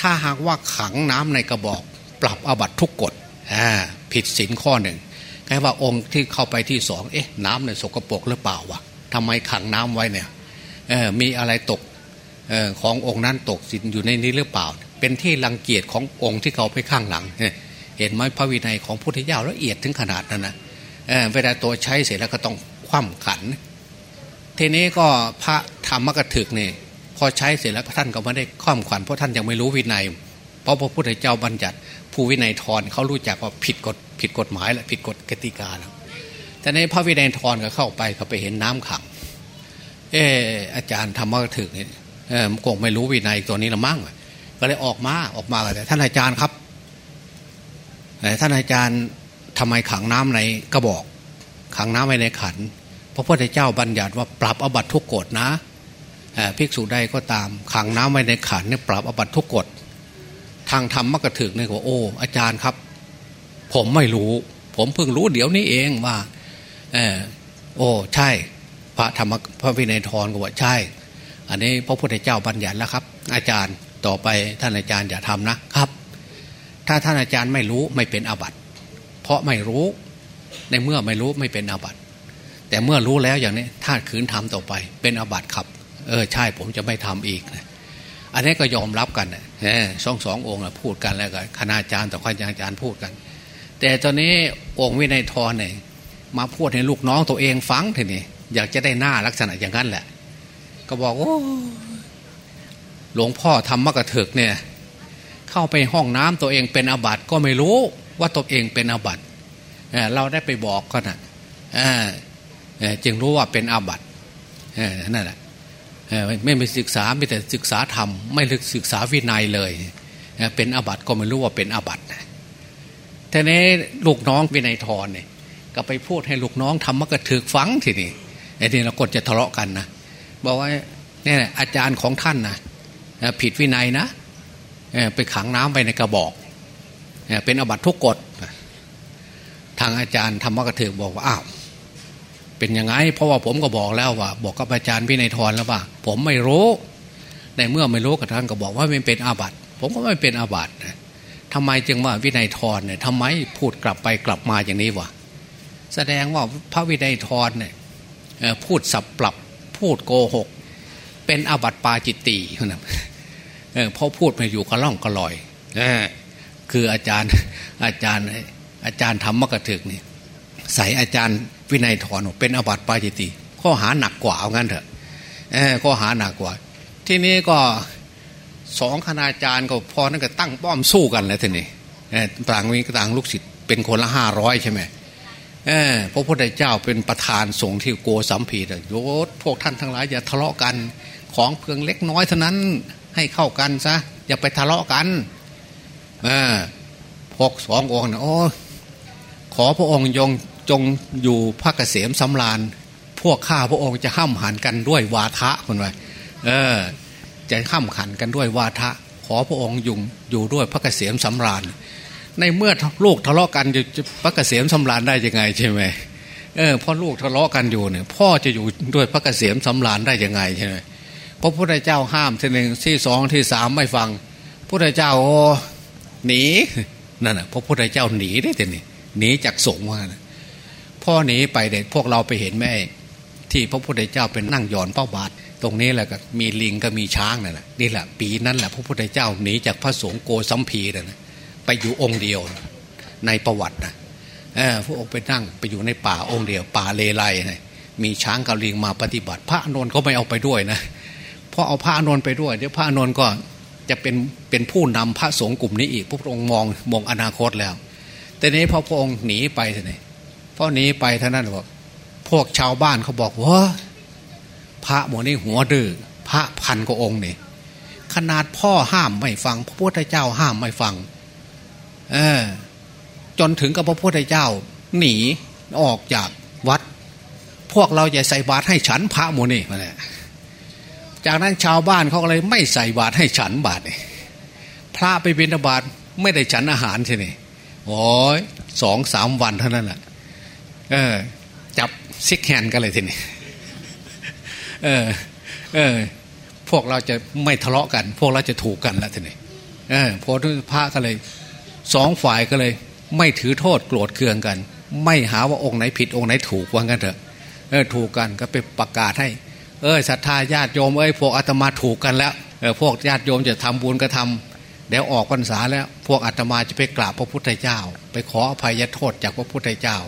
ถ้าหากว่าขังน้ำในกระบอก ปรับอบัตทุกกฎผิดศีลข้อหนึ่งแค่ว่าองค์ที่เข้าไปที่สองเอ๊ะ น้ำเนี่ยสกปรกหรือเปล่าวะทำไมขังน้ำไว้เนี่ยมีอะไรตกออขององค์นั้นตกสินอยู่ในนี้หรือเปล่า เป็นที่รังเกียจขององค์ที่เขาไปข้างหลัง เห็นไหมพระวินัยของพุทธเจ้าละเอียดถึงขนาดนั้นนะเเวลาตัวใช้เสร็จแล้วก็ต้องคว่ำขัน ทีนี้ก็พระธรรมกถึกเนี่ยพอใช้เสร็จแล้วท่านก็ไม่ได้คว่ำขันเพราะท่านยังไม่รู้วินัย เพราะพระพุทธเจ้าบัญญัติ ผู้วินัยทรเขารู้จักว่าผิดกฎผิดกฎหมายและผิดกฎกติกาแล้วแต่ในพระวินัยทรก็เข้าไปเขาไปเห็นน้ำขัง เอออาจารย์ธรรมกถึกเนี่ยเออคงไม่รู้วินัยตัวนี้ละมั้งก็เลยออกมาออกมาเลยท่านอาจารย์ครับท่านอาจารย์ทำไมขังน้ำในกระบอก ขังน้ำไว้ในขัน พระพุทธเจ้าบัญญัติว่าปรับอบัตทุกกฎนะภิกษุใดก็ตามขังน้ำไว้ในขันเนี่ยปรับอบัตทุกกฎทางธรรมมกถึกเนี่ยว่าโอ้อาจารย์ครับ ผมไม่รู้ ผมเพิ่งรู้เดี๋ยวนี้เองว่าเออโอ้ใช่ พระธรรมพระวินัยทรก็ว่าใช่ อันนี้พระพุทธเจ้าบัญญัติแล้วครับ อาจารย์ต่อไปท่านอาจารย์อย่าทำนะครับ ถ้าท่านอาจารย์ไม่รู้ไม่เป็นอาบัติ เพราะไม่รู้ในเมื่อไม่รู้ไม่เป็นอาบัติ แต่เมื่อรู้แล้วอย่างนี้ถ้าขืนทำต่อไป เป็นอาบัติครับ เออใช่ผมจะไม่ทำอีกนะอันนี้ก็ยอมรับกันนะสองสององค์พูดกันแล้วก็คณาจารย์ต่อคณาจารย์พูดกัน แต่ตอนนี้องค์วินัยทรเนี่ยมาพูดให้ลูกน้องตัวเองฟังทีนี้อยากจะได้หน้าลักษณะอย่างนั้นแหละ ก็บอกโอ้หลวงพ่อทำมะกระเถิกเนี่ย เข้าไปห้องน้ำตัวเองเป็นอาบัติก็ไม่รู้ว่าตัวเองเป็นอาบัติเราได้ไปบอกก็นะ จึงรู้ว่าเป็นอาบัตินั่นแหละไม่ไปศึกษาไม่แต่ศึกษาธรรมไม่ลึกศึกษาวินัยเลย เป็นอาบัติก็ไม่รู้ว่าเป็นอาบัติทีนี้ลูกน้องวินัยทรเนี่ยก็ไปพูดให้ลูกน้องทำมะกระเถิกฟังทีนี้ไอ้นี่เราก็จะทะเลาะกันนะบอกว่าเนี่ยอาจารย์ของท่านนะผิดวินัยนะไปขังน้ำไปในกระบอกเป็นอาบัตทุกกฎทางอาจารย์ธรรมกถึกบอกว่าอ้าว เป็นยังไง เพราะว่าผมก็บอกแล้วว่า บอกกับอาจารย์วินัยทรแล้วว่า ผมไม่รู้ในเมื่อไม่รู้กับท่านก็บอกว่าไมันเป็นอาบัติผมก็ไม่เป็นอาบัตทำไมจึงว่าวินัยทรเนี่ยทำไมพูดกลับไปกลับมาอย่างนี้วะแสดงว่าพระวินัยทรเนี่ยพูดสับปรับพูดโกหก เป็นอาบัติปาจิตตีนะเพราะพูดมาอยู่กระล่องกระลอยคืออาจารย์อาจารย์อาจารย์ธรรมกถึกนี่ใส่อาจารย์ วินัยถอนเป็นอาบัติปาจิติ ข้อหาหนักกว่าเอางั้นเถอะข้อหาหนักกว่า ที่นี้ก็สองคณาจารย์ก็พอนั่นก็ตั้งป้อมสู้กันแล้วทีนี้ต่างมีต่างลูกศิษย์เป็นคนละห้าร้อยใช่ไหมพระพุทธเจ้าเป็นประธานสงฆ์ที่โกสัมพีดโยศพวกท่านทั้งหลายอย่าทะเลาะกันของเพียงเล็กน้อยเท่านั้นให้เข้ากันซะอย่าไปทะเลาะกันพวกสององค์นะโอ้ขอพระองค์ยง จงอยู่พระเกษมสำราญ พวกข้าพระองค์จะห้ามหันกันด้วยวาทะคนไว้เออ จะห้ามขันกันด้วยวาทะ ขอพระองค์ยุงอยู่ด้วยพระเกษมสำราญ ในเมื่อลูกทะเลาะกันจะพระเกษมสำราญได้ยังไงใช่ไหมเออพ่อลูกทะเลาะกันอยู่เนี่ยพ่อจะอยู่ด้วยพระเกษมสำราญได้ยังไงใช่ไหมพระพุทธเจ้าห้ามทีหนึ่งที่สองที่สามไม่ฟังพระพุทธเจ้าหนีนั่นแหะพระพุทธเจ้าหนีได้แต่นี่หนีจากสงฆ์ว่า พ่อหนีไปเด็กพวกเราไปเห็นแม่ที่พระพุทธเจ้าเป็นนั่งหย่อนเป้าบาทตรงนี้แหละก็มีลิงก็มีช้างนั่นแหละนี่แหละปีนั้นแหละพระพุทธเจ้าหนีจากพระสงฆ์โกสัมพีนั่นแหละไปอยู่องค์เดียวในประวัตินะพระองค์ไปนั่งไปอยู่ในป่าองค์เดียว ป่าเลไลนะมีช้างกับลิงมาปฏิบัติ พระนนท์ก็ไม่เอาไปด้วยนะพราะเอาพระนนท์ไปด้วยเดี๋ยวพระนนท์ก็จะเป็นเป็นผู้นำพระสงฆ์กลุ่มนี้อีกพระองค์มองมองอนาคตแล้ว แต่นี้พอพระองค์หนีไปท่านนี่ พอหนีไปท่านั้นบอกพวกชาวบ้านเขาบอกว่าพระหมอนี่หัวดื้อพระพันกว่าองค์นี่ขนาดพ่อห้ามไม่ฟัง พระพุทธเจ้าห้ามไม่ฟัง เออ จนถึงกับพระพุทธเจ้า หนีออกจากวัด พวกเราอย่าใส่บาตรให้ฉันพระโมนี่มาเนี่ยจากนั้นชาวบ้านเขาก็เลยไม่ใส่บาตรให้ฉันบาตรเนี่ยพระไปบิณฑบาตไม่ได้ฉันอาหารใช่ไหมโอ้ยสองสามวันเท่านั้นแหละ เออ จับซิกแฮนกันเลยทีนี้เออ เออ พวกเราจะไม่ทะเลาะกัน พวกเราจะถูกกันแล้วทีนี้เออพอพระก็เลยสองฝ่ายก็เลย ไม่ถือโทษโกรธเคืองกัน ไม่หาว่าองค์ไหนผิดองค์ไหนถูกว่างั้นเถอะเออถูกกันก็ไปประกาศให้ เออศรัทธาญาติโยมเอ้ยพวกอาตมาถูกกันแล้วเออพวกญาติโยมจะทำบุญก็ทำเดี๋ยวออกพรรษาแล้ว พวกอาตมาจะไปกราบพระพุทธเจ้า ไปขออภัยโทษจากพระพุทธเจ้า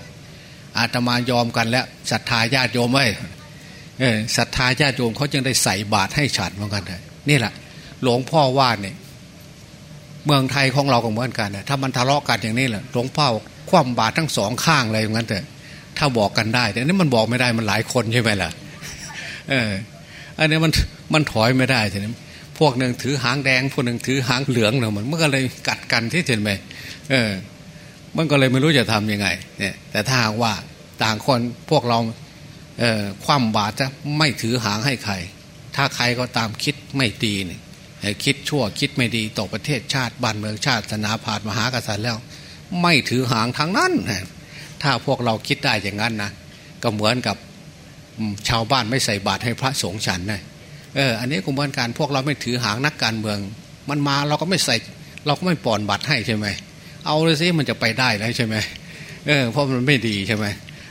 อาตมายอมกันแล้วศรัทธาญาติโยมเอ้ศรัทธาญาติโยมเขาจึงได้ใส่บาตรให้ฉันเหมือนกันเลยนี่แหละ หลวงพ่อว่าเนี่ย เมืองไทยของเราก็เหมือนกันนะถ้ามันทะเลาะกันอย่างนี้แหละหลวงพ่อคว่ำบาตรทั้งสองข้างเลยอย่างนั้นเถอะถ้าบอกกันได้ แต่นี่มันบอกไม่ได้มันหลายคนใช่ไหมล่ะเออ อันนี้มันมันถอยไม่ได้ใช่ไหมพวกหนึ่งถือหางแดงพวกหนึ่งถือหางเหลืองเนาะมันมันก็เลยกัดกันที่เห็นไหมเออ มันก็เลยไม่รู้จะทํำยังไงเนี่ยแต่ถ้าหากว่าต่างคนพวกเราเออคว่ำบาตรจะไม่ถือหางให้ใคร ถ้าใครก็ตามคิดไม่ดีเนี่ยคิดชั่วคิดไม่ดีต่อประเทศชาติบ้านเมืองชาติศาสนาผาดมหากษัตริย์แล้ว ไม่ถือหางทางนั้น ถ้าพวกเราคิดได้อย่างนั้นนะก็เหมือนกับชาวบ้านไม่ใส่บาตรให้พระสงฆ์ฉันนะเอออันนี้ก็เหมือนการพวกเราไม่ถือหางนักการเมือง มันมาเราก็ไม่ใส่เราก็ไม่ปอนบัตรให้ใช่ไหม เอาเลยสิมันจะไปได้แล้วใช่ไหมเออเพราะมันไม่ดีใช่ไหม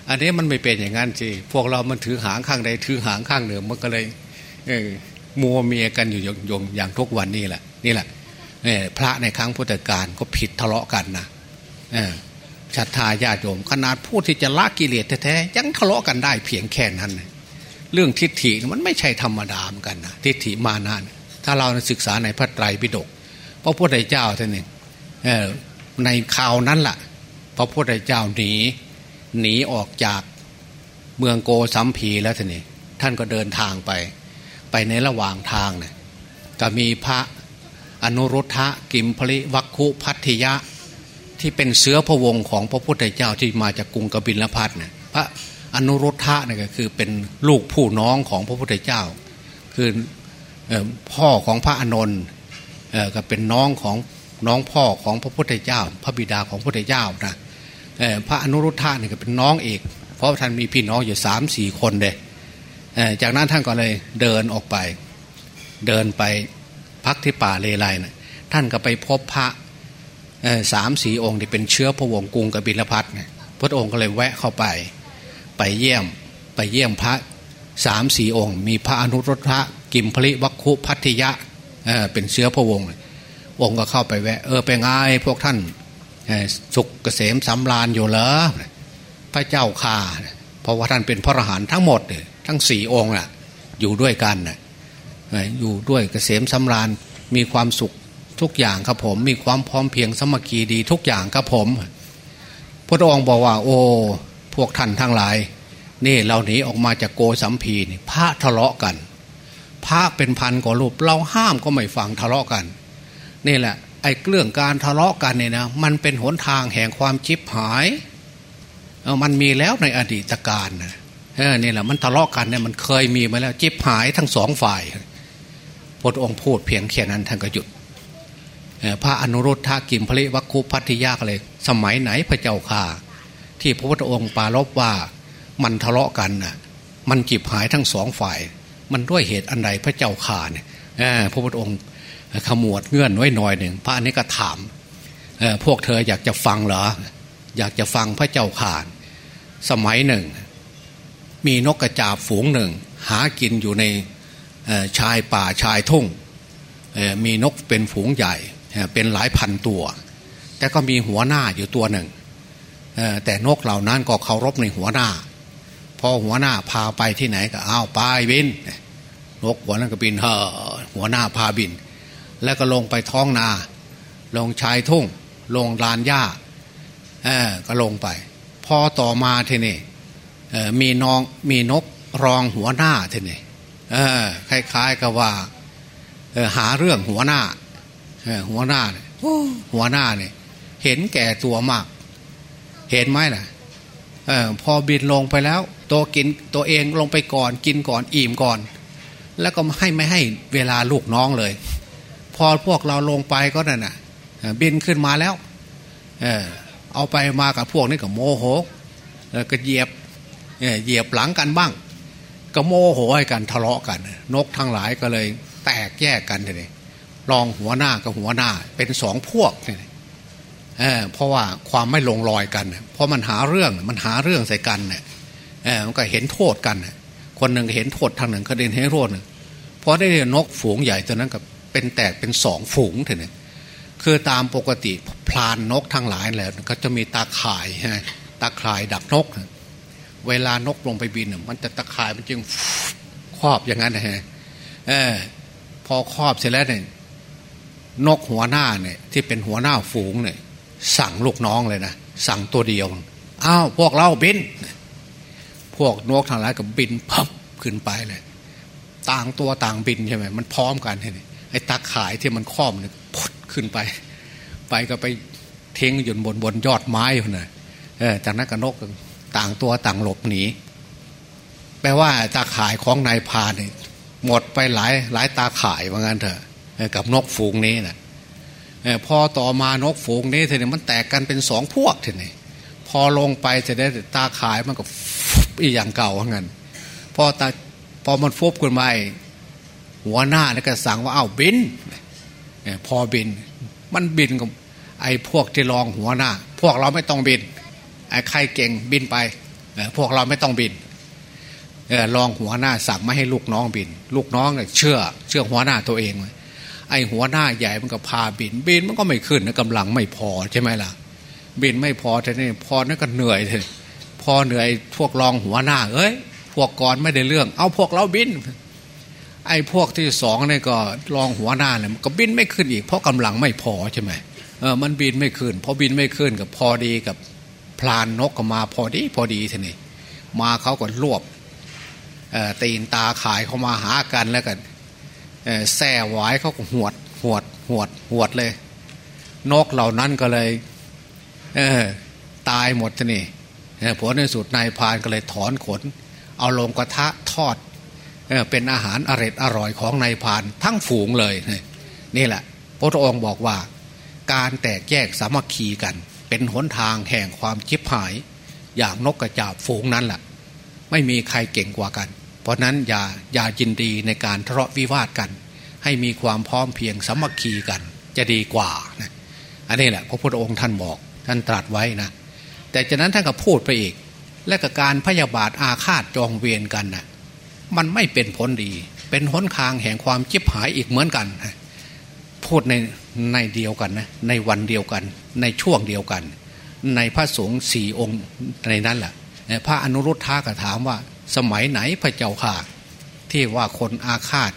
อันนี้มันไม่เป็นอย่างนั้นสิพวกเรามันถือหางข้างใดถือหางข้างหนึ่งมันก็เลยเออมัวเมียกันอยู่ยงอย่างทุกวันนี้แหละนี่แหละเนี่ยพระในครั้งพุทธกาลก็ผิดทะเลาะกันนะศรัทธาญาติโยมขนาดพูดที่จะละกิเลสแท้ๆยังทะเลาะกันได้เพียงแค่นั้น เรื่องทิฏฐิมันไม่ใช่ธรรมดาเหมือนกันนะทิฏฐิมานานถ้าเราศึกษาในพระไตรปิฎกพระพุทธเจ้าท่านหนึ่ง ในข่าวนั้นละ่ะ พระพุทธเจ้าหนีหนีออกจากเมืองโกสัมพีแล้วท่านนี่ท่านก็เดินทางไป ไปในระหว่างทางเนี่ยก็มีพระอนุรุทธะกิมพลิวัคคุพัทยะ ที่เป็นเสื้อพระวงศ์ของพระพุทธเจ้าที่มาจากกรุงกบิลพัทเนี่ยพระอนุรุทธะเนี่ยก็คือเป็นลูกผู้น้องของพระพุทธเจ้า คือพ่อของพระอนนท์ก็เป็นน้องของ น้องพ่อของพระพุทธเจ้า พระบิดาของพระพุทธเจ้านะพระอนุรุทธะเนี่ยก็เป็นน้องเอกเพราะท่านมีพี่น้องอยู่สามสี่คนเลยจากนั้นท่านก็เลยเดินออกไป เดินไปพักที่ป่าเลไลนะท่านก็ไปพบพระสามสีองค์ที่เป็นเชื้อพระวงศ์กรุงกบิลพัทนี่ยพระองค์ก็เลยแวะเข้าไป ไปเยี่ยมไปเยี่ยมพระสามสีองค์ มีพระอนุรุทธะกิมพลิวัคคุพัทยะเเป็นเชื้อพระวงศ์ องค์ก็เข้าไปแวะ เออไปไงพวกท่านสุกเกษมสำราญอยู่เหรอพระเจ้าข่าเพราะว่าท่านเป็นพระอรหันต์ทั้งหมดเลยทั้งสี่องค์น่ะอยู่ด้วยกันน่ะอยู่ด้วยเกษมสำราญมีความสุขทุกอย่างครับผม มีความพร้อมเพียงสมัคคีดีทุกอย่างครับผม พระองค์บอกว่า โอ้พวกท่านทั้งหลาย นี่เราหนีออกมาจากโกสัมพีนี่พระทะเลาะกัน พระเป็นพันกว่ารูปเราห้ามก็ไม่ฟังทะเลาะกัน นี่แหละไอ้เรื่องการทะเลาะกันเนี่ยนะมันเป็นหนทางแห่งความชิบหายมันมีแล้วในอดีตการนะเออนี่แหละมันทะเลาะกันเนี่ยมันเคยมีมาแล้วจิบหายทั้งสองฝ่ายพระองค์พูดเพียงแค่นั้นท่านก็หยุดพระอนุรุทธากิมพระวัคคุพัทยากเลยสมัยไหนพระเจ้าข่าที่พระพุทธองค์ปารบว่ามันทะเลาะกันน่ะมันจิบหายทั้งสองฝ่าย มันด้วยเหตุอันใดพระเจ้าข่าเนี่ยพระพุทธองค์ ขมวดเงื่อนไว้หน่อยหนึ่งพระอนี้ก็ถามพวกเธออยากจะฟังเหรอ อยากจะฟังพระเจ้าข่าน สมัยหนึ่ง มีนกกระจาบฝูงหนึ่ง หากินอยู่ในชายป่าชายทุ่ง มีนกเป็นฝูงใหญ่ เป็นหลายพันตัว แต่ก็มีหัวหน้าอยู่ตัวหนึ่ง แต่นกเหล่านั้นก็เคารพในหัวหน้าพพอหัวหน้าพาไปที่ไหนก็อ้าวไปบิน นกหัวนั้นก็บินเฮอหัวหน้าพาบิน แล้วก็ลงไปท้องนา ลงชายทุ่ง ลงลานหญ้าเออก็ลงไป พอต่อมาทีนี่มีน้องมีนกรองหัวหน้าทีนี่เออคล้ายๆกับว่าหาเรื่องหัวหน้าหัวหน้าเนี่ยหัวหน้าเนี่ยเห็นแก่ตัวมาก เห็นไหมล่ะออพอบินลงไปแล้ว ตัวกินตัวเองลงไปก่อนกินก่อนอิ่มก่อน แล้วก็ให้ไม่ให้เวลาลูกน้องเลย พอพวกเราลงไปก็นั่นน่ะบินขึ้นมาแล้ว เออเอาไปมากับพวกนี้ก็โมโหก็เหยียบเหยียบหลังกันบ้าง ก็โมโหให้กันทะเลาะกัน นกทั้งหลายก็เลยแตกแยกกันเลยรองหัวหน้ากับหัวหน้าเป็นสองพวกเนี่ยเเพราะว่าความไม่ลงรอยกัน เพราะมันหาเรื่องมันหาเรื่องใส่กันเนี่ยมันก็เห็นโทษกัน คนหนึ่งเห็นโทษทางหนึ่งก็เดินเห็นโทษหนึ่งพอได้นกฝูงใหญ่ตัวนั้นก็ เป็นแตกเป็นสองฝูงเถอะเนี่ยคือตามปกติพลานนกทั้งหลายแหละก็จะมีตาข่ายฮะตาข่ายดักนก เวลานกลงไปบินมันจะตาข่ายมันจึงครอบอย่างนั้นนะฮะพอครอบเสร็จแล้วเนี่ยนกหัวหน้าเนี่ยที่เป็นหัวหน้าฝูงเนี่ยสั่งลูกน้องเลยนะสั่งตัวเดียวอ้าวพวกเราบิน พวกนกทางหลายกับบินพับขึ้นไปเลย ต่างตัวต่างบินใช่ไหมมันพร้อมกันเห็นไอ้ตาข่ายที่มันคล้อมเนี่ยพุดขึ้นไป ไปก็ไปเทงอยู่บนบนยอดไม้คนน่ะจากนั้นก็นกต่างตัวต่างหลบหนีแปลว่าตาข่ายของนายพาเนี่ยหมดไปหลายหลายตาข่ายว่างั้นเถอะกับนกฝูงนี้นะพอต่อมานกฝูงนี้ทีนี้มันแตกกันเป็นสองพวกทีนี้พอลงไปจะได้ตาขายมันก็อีอย่างเก่าเหมือนกันพอตาพอมันฟุบขึ้นมา หัวหน้าแล้วก็สั่งว่าเอ้าบินพอบิน มันบินกับไอ้พวกที่รองหัวหน้า พวกเราไม่ต้องบินไอ้ใครเก่งบินไปพวกเราไม่ต้องบินรองหัวหน้าสั่งไม่ให้ลูกน้องบิน ลูกน้องเชื่อ เชื่อหัวหน้าตัวเองไอ้หัวหน้าใหญ่มันก็พาบิน บินมันก็ไม่ขึ้นนะกำลังไม่พอใช่ไหมล่ะ บินไม่พอแต่นี่พอนั่นก็เหนื่อยเลยพอเหนื่อยพวกรองหัวหน้าเอ้ยพวกก่อนไม่ได้เรื่อง เอาพวกเราบิน ไอ้พวกที่สองนี่ก็รองหัวหน้าเนี่ยมันก็บินไม่ขึ้นอีกเพราะกำลังไม่พอใช่ไหมเออมันบินไม่ขึ้นพอบินไม่ขึ้นกับพอดีกับพลานนกก็มาพอดีพอดีทีนี้มาเขาก็รวบตีนตาขายเขามาหากันแล้วกันแส่หวายเขาก็หวดหวดหวดหวดเลย นกเหล่านั้นก็เลยเออตายหมดนี่ผลในสุดนายพานก็เลยถอนขน เอาลงกระทะทอด เป็นอาหารอร่อยอร่อยของนายพานทั้งฝูงเลย นี่แหละ พระองค์บอกว่า การแตกแยกสามัคคีกัน เป็นหนทางแห่งความจิบหาย อย่างนกกระจาบฝูงนั้นแหละไม่มีใครเก่งกว่ากัน เพราะนั้นอย่าอย่ายินดีในการทะเลาะวิวาทกัน ให้มีความพร้อมเพียงสามัคคีกัน จะดีกว่านะอันนี้แหละพระพุทธองค์ท่านบอกท่านตรัสไว้นะแต่จากนั้นท่านก็พูดไปอีก และกับการพยาบาทอาฆาตจองเวียนกันนะ มันไม่เป็นผลดี เป็นหนทางแห่งความจิบหายอีกเหมือนกัน พูดในในเดียวกันนะในวันเดียวกัน ในช่วงเดียวกัน ในพระสงฆ์สี่องค์ในนั้นแหละพระอนุรุทธะก็ถามว่า สมัยไหนพระเจ้าข่าที่ว่าคนอาฆาต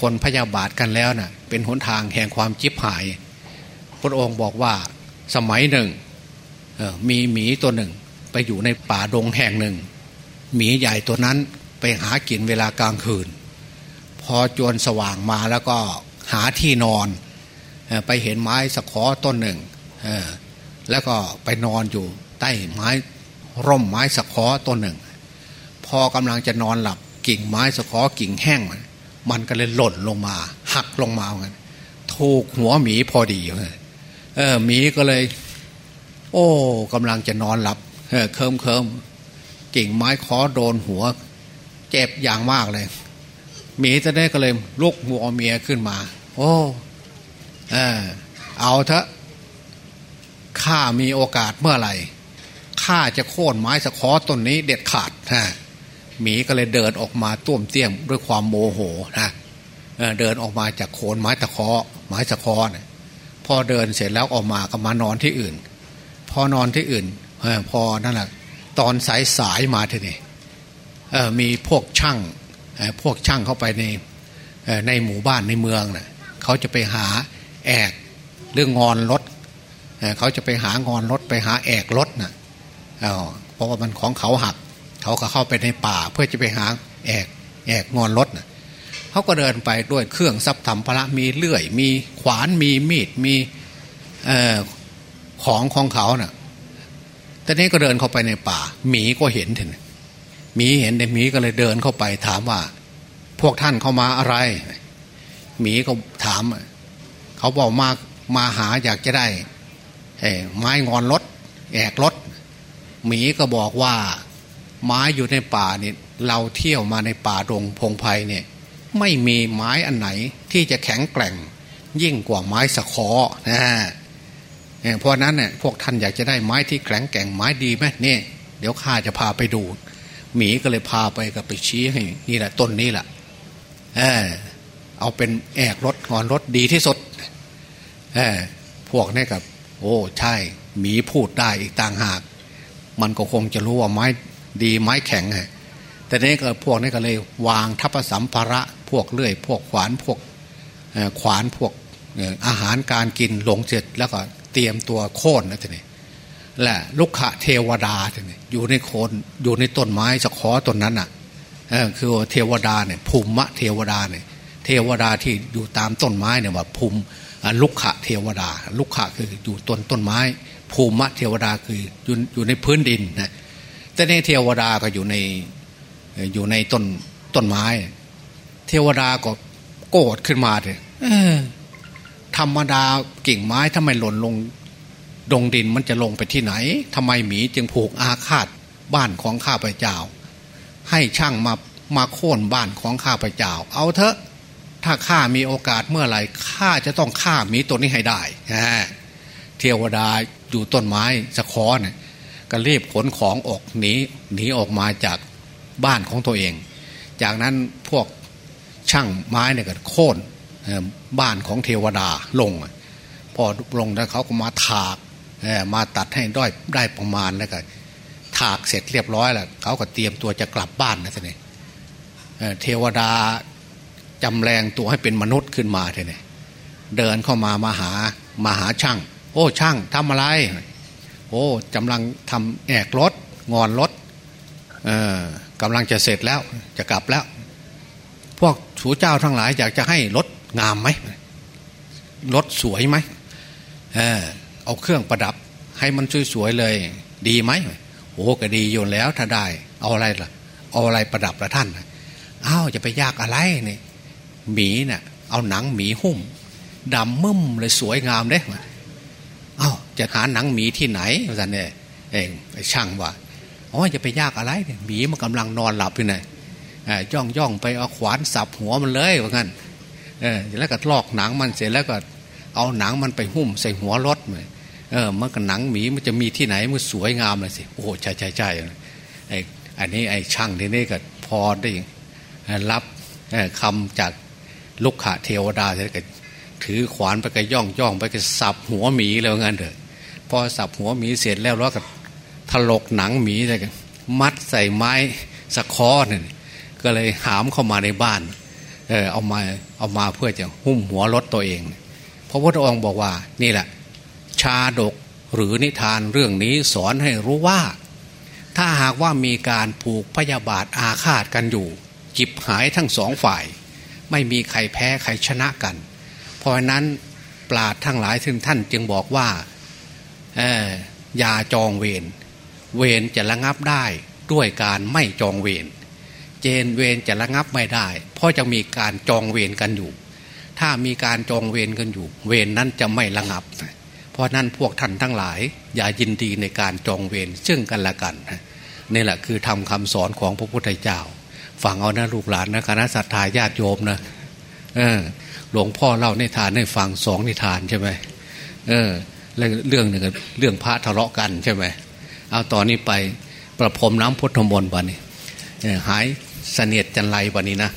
คนพยาบาทกันแล้วนะ่ะเป็นหนทางแห่งความจิบหาย พระองค์บอกว่าสมัยหนึ่งมีหมีตัวหนึ่ง ไปอยู่ในป่าดงแห่งหนึ่ง หมีใหญ่ตัวนั้น ไปหากินเวลากลางคืน พอจวนสว่างมาแล้วก็หาที่นอน ไปเห็นไม้สะขอต้นหนึ่งแล้วก็ไปนอนอยู่ใต้ไม้ร่มไม้สะขอต้นหนึ่ง พอกำลังจะนอนหลับกิ่งไม้สะขอกิ่งแห้งมันก็เลยหล่นลงมา หักลงมาเหมือนถูกหัวหมีพอดีเออหมีก็เลย โอ้กำลังจะนอนหลับเออเคิมเคิมกิ่งไม้ขอโดนหัว เจ็บอย่างมากเลยหมีจะได้ก็เลยลุกหัวเมียขึ้นมา โอ้เออเอาเถอะข้ามีโอกาสเมื่อไหร่ข้าจะโค่นไม้สะคอต้นนี้เด็ดขาดนะหมีก็เลยเดินออกมาต้วมเตี้ยมด้วยความโมโหนะเดินออกมาจากโคนไม้ตะเคาะไม้ตะเคาะเนี่ยพอเดินเสร็จแล้วออกมาก็มานอนที่อื่น พอนอนที่อื่นพอนั่นแหละตอนสายสายมาทีนี่ มีพวกช่างพวกช่างเข้าไปในในหมู่บ้านในเมืองนะ่ะเขาจะไปหาแอกเรื่องงอนรถเขาจะไปหางอนรถไปหาแอกรถนะ่ะเพราะว่ามันของเขาหัก เขาก็เข้าไปในป่า เพื่อจะไปหาแอกแอกงอนรถนะ่ะเขาก็เดินไปด้วยเครื่องทรัพย์ธรรมพระมีเลื่อย มีขวานมีมีดมีของของเขานะ่ะตอนนี้ก็เดินเข้าไปในป่าหมีก็เห็นถึงห มีเห็นเด็หมีก็เลยเดินเข้าไปถามว่า พวกท่านเข้ามาอะไร หมีก็ถาม เขาบอกมามาหาอยากจะได้ไม้งอนรถแอกรถหมีก็บอกว่าไม้อยู่ในป่าเนี่ยเราเที่ยวมาในป่าดงพงไพ่เนี่ย ไม่มีไม้อันไหนที่จะแข็งแกร่ง ยิ่งกว่าไม้สะคอนะเพราะนั้นเนี่ยพวกท่านอยากจะได้ไม้ที่แข็งแกร่งไม้ดีไหมเนี่ยเดี๋ยวข้าจะพาไปดู หมีก็เลยพาไปกับไปชี้ให้ นี่แหละต้นนี้แหละเออเอาเป็นแอกรถงอนรถดีที่สุดเออพวกนี้กับ โอ้ใช่หมีพูดได้อีกต่างหาก มันก็คงจะรู้ว่าไม้ดีไม้แข็งไงแต่นี้ก็พวกนี้ก็เลยวางทัพสัมภาระ พวกเลื่อย พวกขวานพวกขวานพวกอาหารการกินลงเสร็จแล้วก็เตรียมตัวโค่นนะทีนี้ และลุกขะเทวดาเนี่ยอยู่ในโคนอยู่ในต้นไม้สะคอต้นนั้นอะคือเทวดาเนี่ยภูมิมะเทวดาเนี่ยเทวดาที่อยู่ตามต้นไม้เนี่ยว่าภูมิลุกขะเทวดา ลุกขะคืออยู่ต้นต้นไม้ ภูมิมะเทวดาคืออยู่อยู่ในพื้นดินนะแต่ในเทวดาก็อยู่ในอยู่ในต้นต้นไม้ เทวดาก็โกรธขึ้นมาเลยธรรมดากิ่งไม้ทำไมหล่นลง ดงดินมันจะลงไปที่ไหนทำไมหมีจึงผูกอาฆาตบ้านของข้าพเจ้า ให้ช่างมามาโค่นบ้านของข้าพเจ้า เอาเถอะถ้าข้ามีโอกาสเมื่อไหร่ข้าจะต้องฆ่าหมีตัวนี้ให้ได้เทวดาอยู่ต้นไม้สะคอเนี่ยก็รีบขนของออกหนีหนีออกมาจากบ้านของตัวเอง จากนั้นพวกช่างไม้เนี่ยก็โค่นบ้านของเทวดาลง พอลงแล้วเขาก็มาถาก มาตัดให้ด้อยได้ประมาณแล้วก็ถากเสร็จเรียบร้อยแล้วเขาก็เตรียมตัวจะกลับบ้านนะท่านเทวดาจำแรงตัวให้เป็นมนุษย์ขึ้นมาท่านเดินเข้ามามาหามาหาช่าง โอ้ช่างทำอะไร โอ้กำลังทำแอกรถงอนรถเออกำลังจะเสร็จแล้วจะกลับแล้ว พวกถูเจ้าทั้งหลายอยากจะให้รถงามไหมรถสวยไหม เอาเครื่องประดับ ให้มันสวยๆเลย ดีไหมโอ้ก็ดีอยู่แล้วถ้าได้ เอาอะไรล่ะ เอาอะไรประดับละท่านอ้าวจะไปยากอะไรนี่หมีเนะ่ยเอาหนังหมีหุ้มดำมึมเลยสวยงามเด้อ้าวจะหาหนังหมีที่ไหนอาจารย์เนี่ยเองช่างว่าอ๋อจะไปยากอะไรเนี่ยหมีมันกำลังนอนหลับอยู่ไหนย่องย่องไปเอาขวานสับหัวมันเลยว่างั้นเออแล้วก็ลอกหนังมันเสร็จแล้วก็เอาหนังมันไปหุ้มใส่หัวรถเลย เออมันก็หนังหมีมันจะมีที่ไหนมันสวยงามเลยสิโอ้ใช่ใช่ใช่ไอ้อันนี้ไอ้ช่างที่นี่ก็พอได้รับคำจากลุกขะเทวดาแล้วก็ถือขวานไปก็ย่องย่องไปก็สับหัวหมีแล้วงั้นเถอะพอสับหัวหมีเสร็จแล้วแล้วก็ถลกหนังหมีเลยมัดใส่ไม้สะคอเนี่ยก็เลยหามเข้ามาในบ้านเออเอามาเอามาเพื่อจะหุ้มหัวรถตัวเองพระพุทธองค์บอกว่านี่แหละ ชาดกหรือนิทานเรื่องนี้สอนให้รู้ว่า ถ้าหากว่ามีการผูกพยาบาทอาฆาตกันอยู่ จิบหายทั้งสองฝ่าย ไม่มีใครแพ้ใครชนะกัน เพราะนั้นปราดทั้งหลายถึงท่านจึงบอกว่าอย่าจองเวรเวรจะระงับได้ด้วยการไม่จองเวรเจนเวรจะระงับไม่ได้ เพราะจะมีการจองเวรกันอยู่ ถ้ามีการจองเวรกันอยู่ เวรนนั้นจะไม่ระงับเราะนั้นพวกท่านทั้งหลาย อย่ายินดีในการจองเวรซึ่งกันและกันนี่แหละคือทำคำสอนของพระพุทธเจ้าฟังเอานะลูกหลานนะคณะสัตยาญาติโยมนะหลวงพ่อเล่าในทานให้ฟังสองนิทานใช่ไหมเออเรื่องหนึ่งเรื่องพระทะเลาะกันใช่ไหมเอาตอนนี้ไปประพรมน้ำพุทธมนต์วันนี้หายเสนียดจันไรวันนี้นะ